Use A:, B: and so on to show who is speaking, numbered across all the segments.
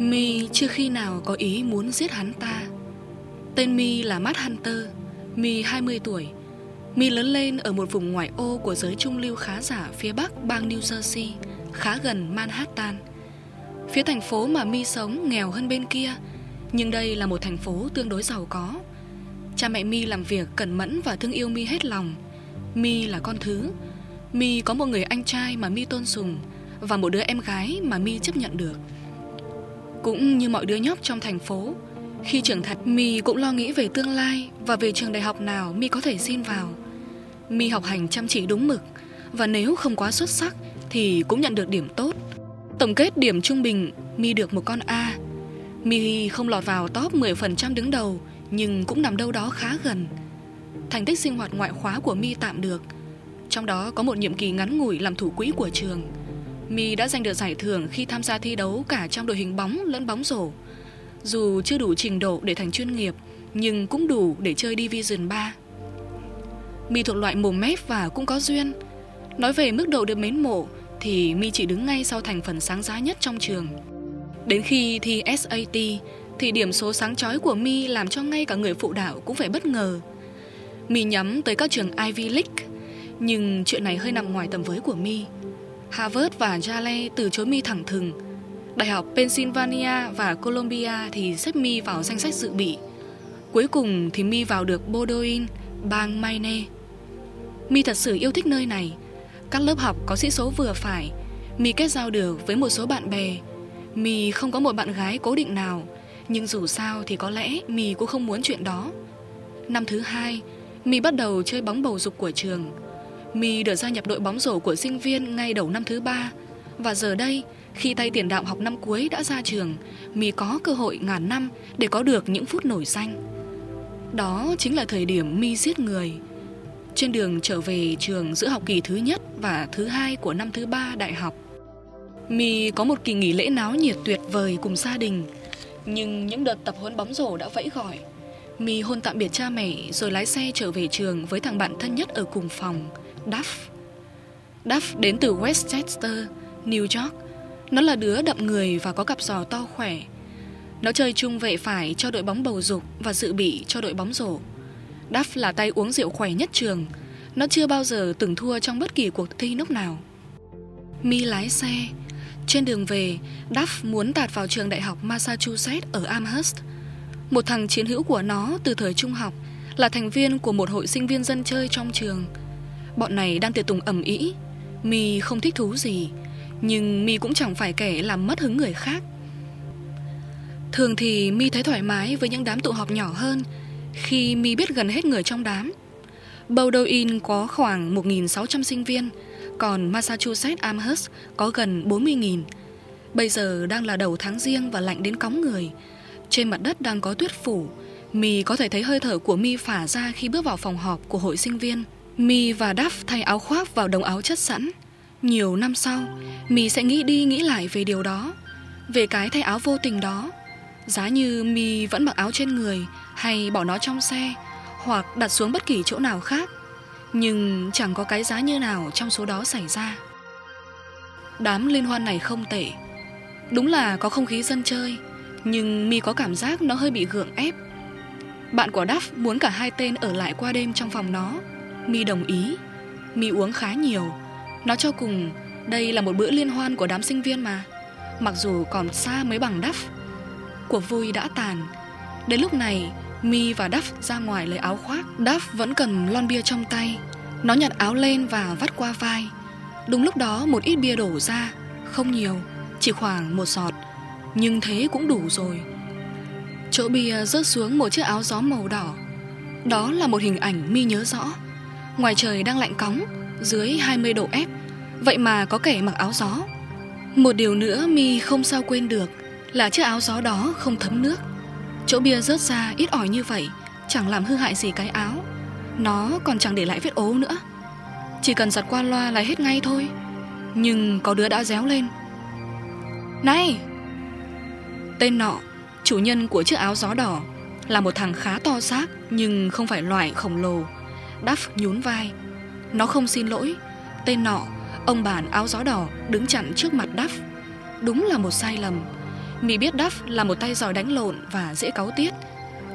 A: Mi chưa khi nào có ý muốn giết hắn ta. Tên Mi là Matt Hunter Mi 20 tuổi. Mi lớn lên ở một vùng ngoại ô của giới trung lưu khá giả phía bắc bang New Jersey, Khá gần Manhattan. Phía thành phố mà Mi sống nghèo hơn bên kia, Nhưng đây là một thành phố tương đối giàu có. Cha mẹ Mi làm việc cẩn mẫn và thương yêu Mi hết lòng. Mi là con thứ. Mi có một người anh trai mà Mi tôn sùng Và một đứa em gái mà Mi chấp nhận được cũng như mọi đứa nhóc trong thành phố, Khi trưởng thành, Mi cũng lo nghĩ về tương lai Và về trường đại học nào Mi có thể xin vào. Mi học hành chăm chỉ đúng mực Và nếu không quá xuất sắc Thì cũng nhận được điểm tốt. Tổng kết điểm trung bình, Mi được một con A. Mi không lọt vào top 10% đứng đầu, Nhưng cũng nằm đâu đó khá gần. Thành tích sinh hoạt ngoại khóa của Mi tạm được. Trong đó có một nhiệm kỳ ngắn ngủi làm thủ quỹ của trường. Mi đã giành được giải thưởng khi tham gia thi đấu cả trong đội hình bóng lẫn bóng rổ. Dù chưa đủ trình độ để thành chuyên nghiệp, nhưng cũng đủ để chơi Division 3. Mi thuộc loại mồm mép và cũng có duyên. Nói về mức độ được mến mộ thì Mi chỉ đứng ngay sau thành phần sáng giá nhất trong trường. Đến khi thi SAT thì điểm số sáng chói của Mi làm cho ngay cả người phụ đạo cũng phải bất ngờ. Mi nhắm tới các trường Ivy League, nhưng chuyện này hơi nằm ngoài tầm với của Mi. Harvard và Yale từ chối mi thẳng thừng. Đại học Pennsylvania và Columbia thì xếp mi vào danh sách dự bị. Cuối cùng thì mi vào được Bowdoin, bang Maine. Mi thật sự yêu thích nơi này. Các lớp học có sĩ số vừa phải. Mi kết giao được với một số bạn bè. Mi không có một bạn gái cố định nào, nhưng dù sao thì có lẽ Mi cũng không muốn chuyện đó. Năm thứ hai, Mi bắt đầu chơi bóng bầu dục của trường. Mi được gia nhập đội bóng rổ của sinh viên ngay đầu năm thứ ba. Và giờ đây, khi tay tiền đạo học năm cuối đã ra trường Mi có cơ hội ngàn năm để có được những phút nổi danh. Đó chính là thời điểm Mi giết người. Trên đường trở về trường giữa học kỳ thứ nhất và thứ hai của năm thứ ba đại học Mi có một kỳ nghỉ lễ náo nhiệt tuyệt vời cùng gia đình. Nhưng những đợt tập huấn bóng rổ đã vẫy gọi. Mi hôn tạm biệt cha mẹ rồi lái xe trở về trường với thằng bạn thân nhất ở cùng phòng. Duff. Duff đến từ Westchester, New York. Nó là đứa đậm người và có cặp giò to khỏe. Nó chơi chung vệ phải cho đội bóng bầu dục Và dự bị cho đội bóng rổ. Duff là tay uống rượu khỏe nhất trường. Nó chưa bao giờ từng thua trong bất kỳ cuộc thi lúc nào. Mi lái xe. Trên đường về Duff muốn tạt vào trường đại học Massachusetts ở Amherst. Một thằng chiến hữu của nó từ thời trung học Là thành viên của một hội sinh viên dân chơi trong trường. Bọn này đang tiệc tùng ẩm ý Mi không thích thú gì, Nhưng Mi cũng chẳng phải kẻ làm mất hứng người khác. Thường thì Mi thấy thoải mái với những đám tụ họp nhỏ hơn Khi Mi biết gần hết người trong đám. Bowdoin có khoảng 1.600 sinh viên, Còn Massachusetts Amherst có gần 40.000 Bây giờ đang là đầu tháng riêng và lạnh đến cóng người. Trên mặt đất đang có tuyết phủ. Mi có thể thấy hơi thở của Mi phả ra khi bước vào phòng họp của hội sinh viên. Mi và Duff thay áo khoác vào đồng áo chất sẵn. Nhiều năm sau, Mi sẽ nghĩ đi nghĩ lại về điều đó, Về cái thay áo vô tình đó. Giá như Mi vẫn mặc áo trên người Hay bỏ nó trong xe Hoặc đặt xuống bất kỳ chỗ nào khác, Nhưng chẳng có cái giá như nào trong số đó xảy ra. Đám liên hoan này không tệ. Đúng là có không khí dân chơi, Nhưng Mi có cảm giác nó hơi bị gượng ép. Bạn của Duff muốn cả hai tên ở lại qua đêm trong phòng nó. Mi đồng ý. Mi uống khá nhiều. Nói cho cùng, Đây là một bữa liên hoan của đám sinh viên mà. Mặc dù còn xa mới bằng đắp Cuộc vui đã tàn. Đến lúc này, Mi và Duff ra ngoài lấy áo khoác. Duff vẫn cần lon bia trong tay. Nó nhặt áo lên và vắt qua vai. Đúng lúc đó, một ít bia đổ ra. Không nhiều, Chỉ khoảng một giọt. Nhưng thế cũng đủ rồi. Chỗ bia rớt xuống một chiếc áo gió màu đỏ. Đó là một hình ảnh Mi nhớ rõ. Ngoài trời đang lạnh cóng, Dưới 20 độ F, Vậy mà có kẻ mặc áo gió. Một điều nữa mi không sao quên được Là chiếc áo gió đó không thấm nước. Chỗ bia rớt ra ít ỏi như vậy, Chẳng làm hư hại gì cái áo. Nó còn chẳng để lại vết ố nữa. Chỉ cần giặt qua loa là hết ngay thôi. Nhưng có đứa đã réo lên. Này! Tên nọ, Chủ nhân của chiếc áo gió đỏ, Là một thằng khá to xác Nhưng không phải loại khổng lồ. Duff nhún vai Nó không xin lỗi Tên nọ Ông bản áo gió đỏ đứng chặn trước mặt Duff Đúng là một sai lầm Mị biết Duff là một tay giỏi đánh lộn và dễ cáu tiết.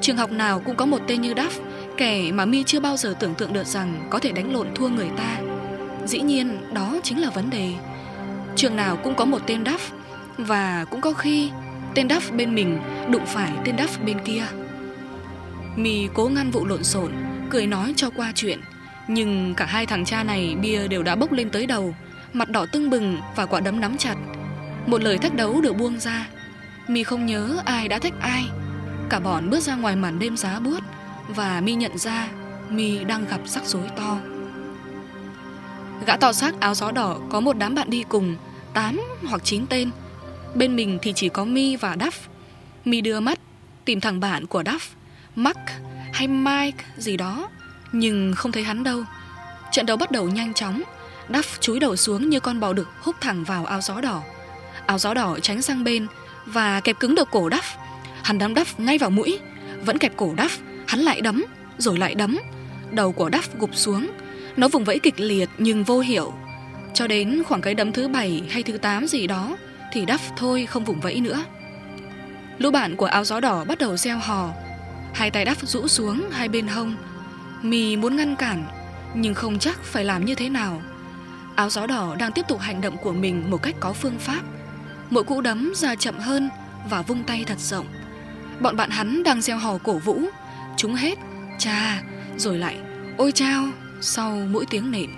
A: Trường học nào cũng có một tên như Duff, kẻ mà Mi chưa bao giờ tưởng tượng được rằng có thể đánh lộn thua người ta. Dĩ nhiên, đó chính là vấn đề. Trường nào cũng có một tên Duff, và cũng có khi tên Duff bên mình đụng phải tên Duff bên kia. Mi cố ngăn vụ lộn xộn, cười nói cho qua chuyện, nhưng cả hai thằng cha này bia đều đã bốc lên tới đầu, mặt đỏ tưng bừng và quả đấm nắm chặt. Một lời thách đấu được buông ra, Mi không nhớ ai đã thách ai. Cả bọn bước ra ngoài màn đêm giá buốt và Mi nhận ra Mi đang gặp rắc rối to. Gã to xác áo gió đỏ có một đám bạn đi cùng, 8 hoặc 9 tên. Bên mình thì chỉ có Mi và Duff. Mi đưa mắt tìm thằng bạn của Duff, Mark hay Mike gì đó, nhưng không thấy hắn đâu. Trận đấu bắt đầu nhanh chóng, Duff chúi đầu xuống như con bò đực húc thẳng vào áo gió đỏ. Áo gió đỏ tránh sang bên và kẹp cứng được cổ Duff. Hắn đấm Duff ngay vào mũi, vẫn kẹp cổ Duff, hắn lại đấm, rồi lại đấm. Đầu của Duff gục xuống, nó vùng vẫy kịch liệt nhưng vô hiệu. Cho đến khoảng cái đấm thứ bảy hay thứ tám gì đó thì Duff thôi không vùng vẫy nữa. Lũ bạn của áo gió đỏ bắt đầu gieo hò. Hai tay đắp rũ xuống hai bên hông. Mì muốn ngăn cản, nhưng không chắc phải làm như thế nào. Áo gió đỏ đang tiếp tục hành động của mình một cách có phương pháp. Mỗi cú đấm ra chậm hơn và vung tay thật rộng. Bọn bạn hắn đang gieo hò cổ vũ. Chúng hết, cha, rồi lại, ôi chao, sau mỗi tiếng nện.